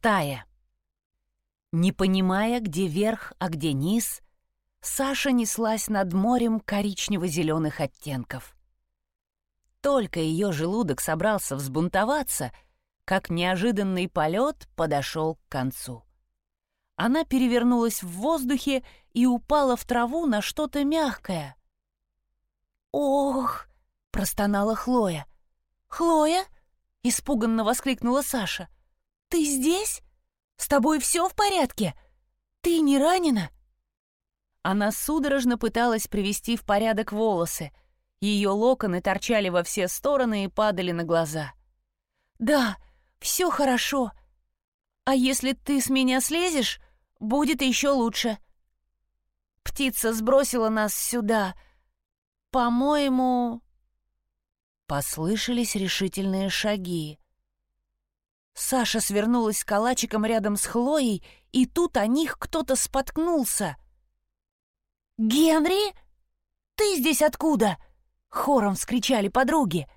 Стая. Не понимая, где верх, а где низ, Саша неслась над морем коричнево-зеленых оттенков. Только ее желудок собрался взбунтоваться, как неожиданный полет подошел к концу. Она перевернулась в воздухе и упала в траву на что-то мягкое. «Ох!» — простонала Хлоя. «Хлоя?» — испуганно воскликнула Саша. «Ты здесь? С тобой все в порядке? Ты не ранена?» Она судорожно пыталась привести в порядок волосы. Ее локоны торчали во все стороны и падали на глаза. «Да, все хорошо. А если ты с меня слезешь, будет еще лучше. Птица сбросила нас сюда. По-моему...» Послышались решительные шаги. Саша свернулась калачиком рядом с Хлоей, и тут о них кто-то споткнулся. «Генри? Ты здесь откуда?» — хором вскричали подруги.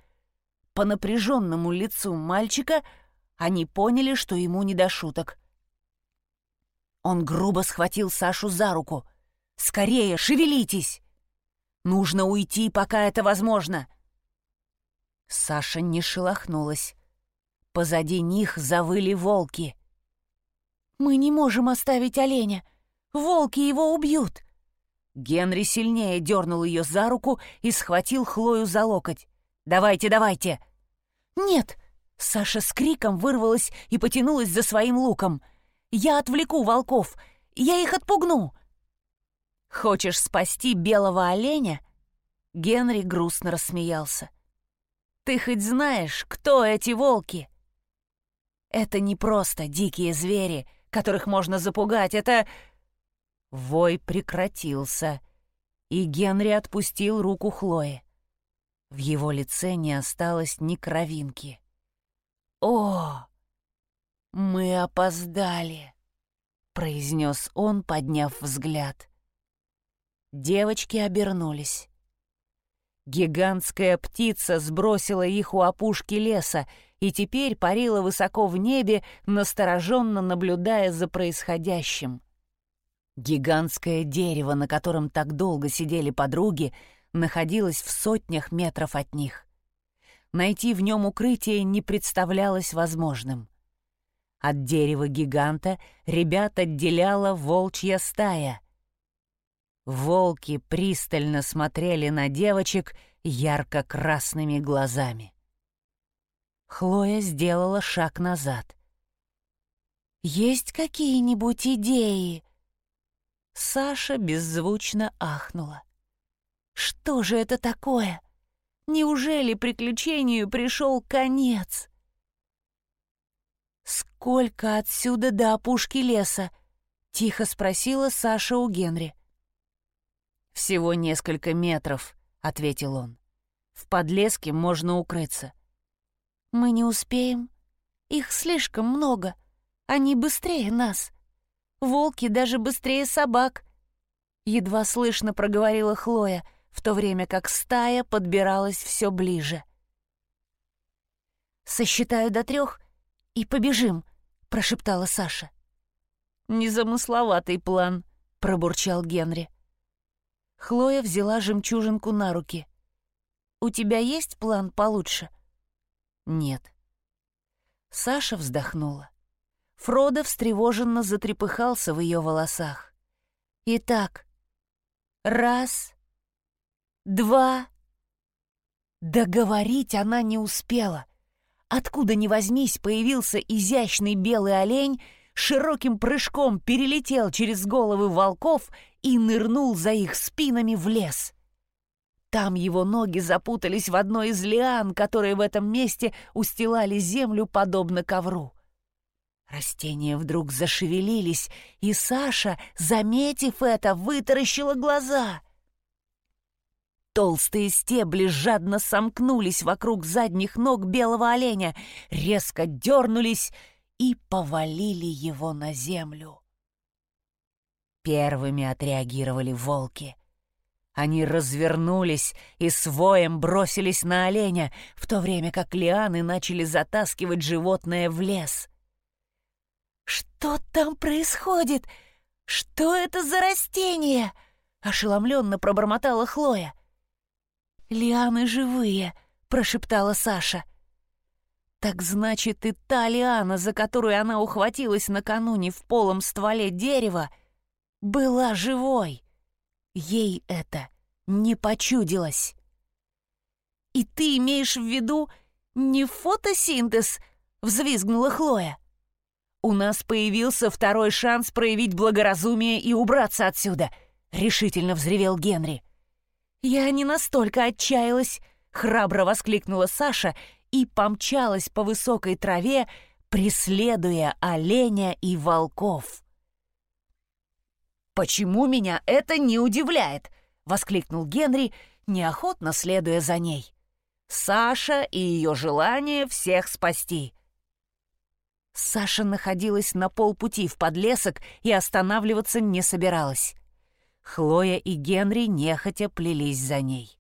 По напряженному лицу мальчика они поняли, что ему не до шуток. Он грубо схватил Сашу за руку. «Скорее, шевелитесь! Нужно уйти, пока это возможно!» Саша не шелохнулась. Позади них завыли волки. «Мы не можем оставить оленя. Волки его убьют!» Генри сильнее дернул ее за руку и схватил Хлою за локоть. «Давайте, давайте!» «Нет!» Саша с криком вырвалась и потянулась за своим луком. «Я отвлеку волков! Я их отпугну!» «Хочешь спасти белого оленя?» Генри грустно рассмеялся. «Ты хоть знаешь, кто эти волки?» Это не просто дикие звери, которых можно запугать, это... Вой прекратился, и Генри отпустил руку Хлои. В его лице не осталось ни кровинки. «О, мы опоздали!» — произнес он, подняв взгляд. Девочки обернулись. Гигантская птица сбросила их у опушки леса и теперь парила высоко в небе, настороженно наблюдая за происходящим. Гигантское дерево, на котором так долго сидели подруги, находилось в сотнях метров от них. Найти в нем укрытие не представлялось возможным. От дерева гиганта ребят отделяла волчья стая. Волки пристально смотрели на девочек ярко-красными глазами. Хлоя сделала шаг назад. «Есть какие-нибудь идеи?» Саша беззвучно ахнула. «Что же это такое? Неужели приключению пришел конец?» «Сколько отсюда до опушки леса?» — тихо спросила Саша у Генри. «Всего несколько метров», — ответил он. «В подлеске можно укрыться. Мы не успеем. Их слишком много. Они быстрее нас. Волки даже быстрее собак. Едва слышно проговорила Хлоя, в то время как стая подбиралась все ближе. «Сосчитаю до трех и побежим», — прошептала Саша. «Незамысловатый план», — пробурчал Генри. Хлоя взяла жемчужинку на руки. «У тебя есть план получше?» Нет. Саша вздохнула. Фродо встревоженно затрепыхался в ее волосах. Итак, раз, два... Договорить она не успела. Откуда ни возьмись, появился изящный белый олень, широким прыжком перелетел через головы волков и нырнул за их спинами в лес. Там его ноги запутались в одной из лиан, которые в этом месте устилали землю подобно ковру. Растения вдруг зашевелились, и Саша, заметив это, вытаращила глаза. Толстые стебли жадно сомкнулись вокруг задних ног белого оленя, резко дернулись и повалили его на землю. Первыми отреагировали волки — они развернулись и с бросились на оленя, в то время как лианы начали затаскивать животное в лес. «Что там происходит? Что это за растение?» — ошеломленно пробормотала Хлоя. «Лианы живые», — прошептала Саша. «Так значит, и та лиана, за которую она ухватилась накануне в полом стволе дерева, была живой. Ей это не почудилось». «И ты имеешь в виду не фотосинтез?» — взвизгнула Хлоя. «У нас появился второй шанс проявить благоразумие и убраться отсюда», — решительно взревел Генри. «Я не настолько отчаялась», — храбро воскликнула Саша и помчалась по высокой траве, преследуя оленя и волков. «Почему меня это не удивляет?» — воскликнул Генри, неохотно следуя за ней. «Саша и ее желание всех спасти. Саша находилась на полпути в подлесок и останавливаться не собиралась. Хлоя и Генри нехотя плелись за ней.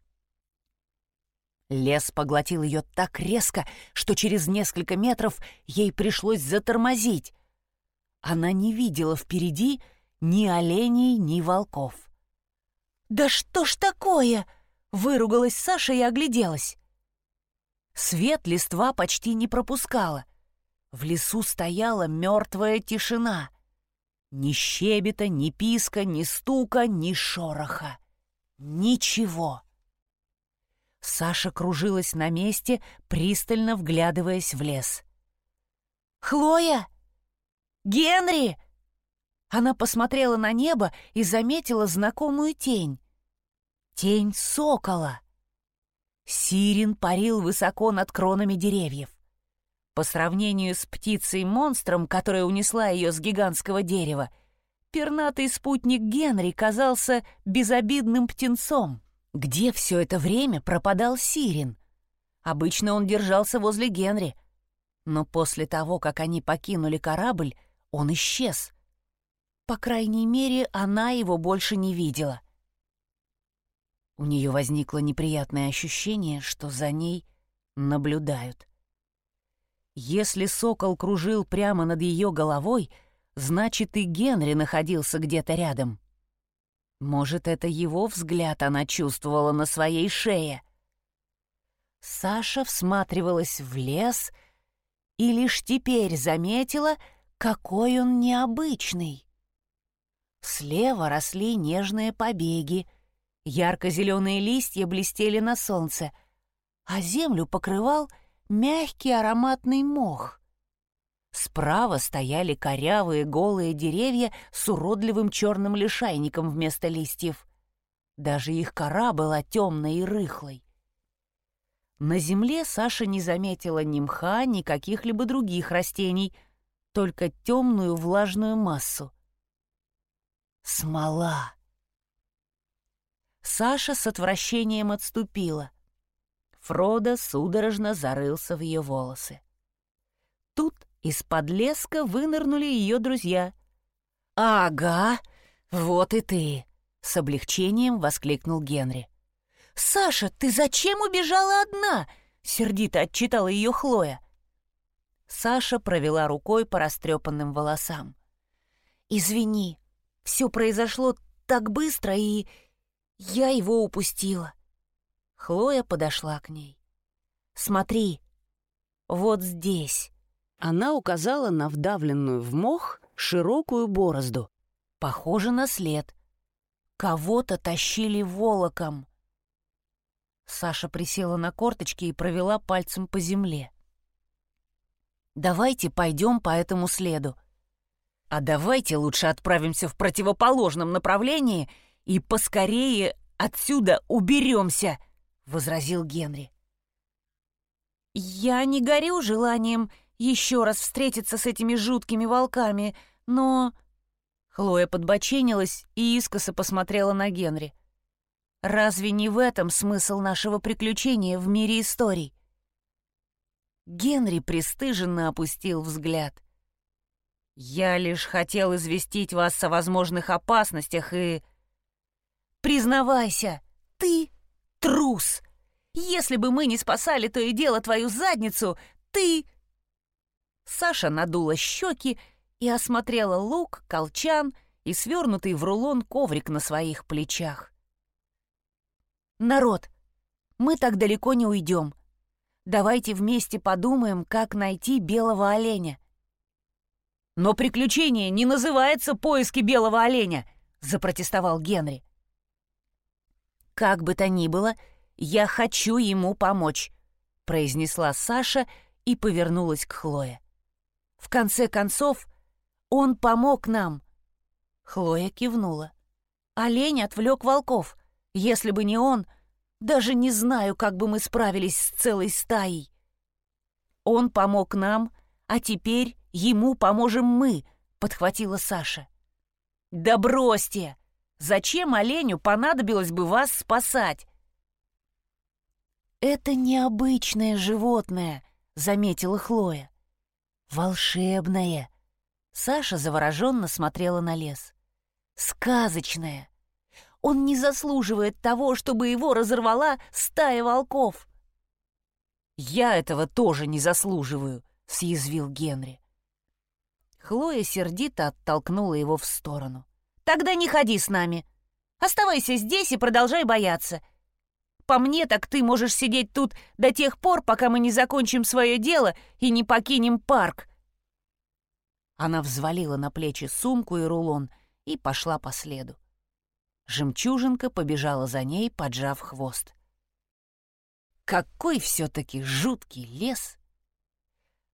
Лес поглотил ее так резко, что через несколько метров ей пришлось затормозить. Она не видела впереди ни оленей, ни волков. «Да что ж такое?» — выругалась Саша и огляделась. Свет листва почти не пропускала — в лесу стояла мертвая тишина. Ни щебета, ни писка, ни стука, ни шороха. Ничего. Саша кружилась на месте, пристально вглядываясь в лес. «Хлоя! Генри!» Она посмотрела на небо и заметила знакомую тень. Тень сокола. Сирин парил высоко над кронами деревьев. По сравнению с птицей-монстром, которая унесла ее с гигантского дерева, пернатый спутник Генри казался безобидным птенцом. Где все это время пропадал Сирин? Обычно он держался возле Генри. Но после того, как они покинули корабль, он исчез. По крайней мере, она его больше не видела. У нее возникло неприятное ощущение, что за ней наблюдают. Если сокол кружил прямо над ее головой, значит и Генри находился где-то рядом. Может, это его взгляд она чувствовала на своей шее. Саша всматривалась в лес и лишь теперь заметила, какой он необычный. Слева росли нежные побеги, ярко-зеленые листья блестели на солнце, а землю покрывал — мягкий ароматный мох. Справа стояли корявые голые деревья с уродливым черным лишайником вместо листьев. Даже их кора была темной и рыхлой. На земле Саша не заметила ни мха, ни каких-либо других растений, только темную влажную массу. Смола. Саша с отвращением отступила. Фродо судорожно зарылся в ее волосы. Тут из-под леска вынырнули ее друзья. «Ага, вот и ты!» — с облегчением воскликнул Генри. «Саша, ты зачем убежала одна?» — сердито отчитала ее Хлоя. Саша провела рукой по растрепанным волосам. «Извини, все произошло так быстро, и я его упустила». Хлоя подошла к ней. «Смотри, вот здесь». Она указала на вдавленную в мох широкую борозду. Похоже на след. Кого-то тащили волоком. Саша присела на корточки и провела пальцем по земле. «Давайте пойдем по этому следу. А давайте лучше отправимся в противоположном направлении и поскорее отсюда уберемся», — возразил Генри. «Я не горю желанием еще раз встретиться с этими жуткими волками, но...» Хлоя подбоченилась и искоса посмотрела на Генри. «Разве не в этом смысл нашего приключения в мире историй?» Генри пристыженно опустил взгляд. «Я лишь хотел известить вас о возможных опасностях и...» «Признавайся, ты Трус! Если бы мы не спасали то и дело твою задницу, ты...» Саша надула щеки и осмотрела лук, колчан и свернутый в рулон коврик на своих плечах. «Народ, мы так далеко не уйдем. Давайте вместе подумаем, как найти белого оленя». «Но приключение не называется «Поиски белого оленя», — запротестовал Генри. «Как бы то ни было, я хочу ему помочь», — произнесла Саша и повернулась к Хлое. «В конце концов, он помог нам». Хлоя кивнула. Олень отвлек волков. Если бы не он, даже не знаю, как бы мы справились с целой стаей. Он помог нам, а теперь ему поможем мы, подхватила Саша. Да бросьте! Зачем оленю понадобилось бы вас спасать? Это необычное животное, заметила Хлоя. Волшебное. Саша завороженно смотрела на лес. Сказочное. Он не заслуживает того, чтобы его разорвала стая волков. «Я этого тоже не заслуживаю», — съязвил Генри. Хлоя сердито оттолкнула его в сторону. «Тогда не ходи с нами. Оставайся здесь и продолжай бояться. По мне, так ты можешь сидеть тут до тех пор, пока мы не закончим свое дело и не покинем парк». Она взвалила на плечи сумку и рулон и пошла по следу. Жемчужинка побежала за ней, поджав хвост. Какой все-таки жуткий лес!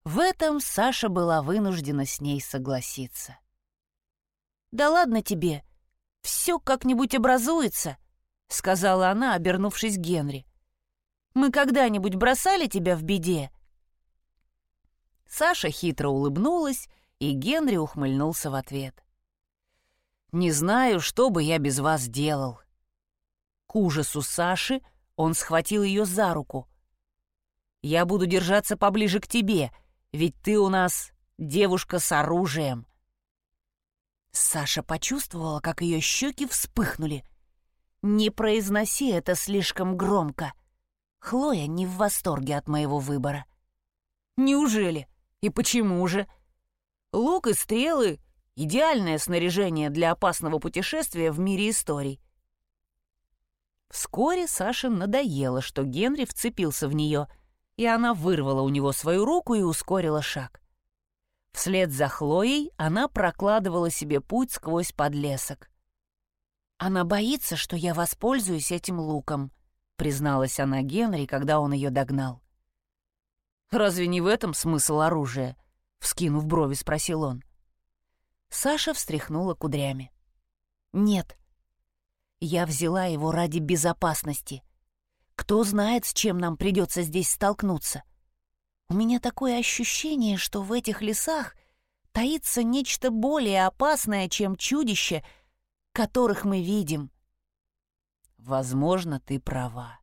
В этом Саша была вынуждена с ней согласиться. «Да ладно тебе, все как-нибудь образуется», — сказала она, обернувшись к Генри. «Мы когда-нибудь бросали тебя в беде?» Саша хитро улыбнулась, и Генри ухмыльнулся в ответ. «Не знаю, что бы я без вас делал». К ужасу Саши он схватил ее за руку. «Я буду держаться поближе к тебе, ведь ты у нас девушка с оружием». Саша почувствовала, как ее щеки вспыхнули. «Не произноси это слишком громко. Хлоя не в восторге от моего выбора». «Неужели? И почему же?» «Лук и стрелы — идеальное снаряжение для опасного путешествия в мире историй». Вскоре Саше надоело, что Генри вцепился в нее, и она вырвала у него свою руку и ускорила шаг. Вслед за Хлоей она прокладывала себе путь сквозь подлесок. «Она боится, что я воспользуюсь этим луком», — призналась она Генри, когда он ее догнал. «Разве не в этом смысл оружия?» — вскинув брови, спросил он. Саша встряхнула кудрями. «Нет. Я взяла его ради безопасности. Кто знает, с чем нам придется здесь столкнуться. У меня такое ощущение, что в этих лесах таится нечто более опасное, чем чудище, которых мы видим. Возможно, ты права.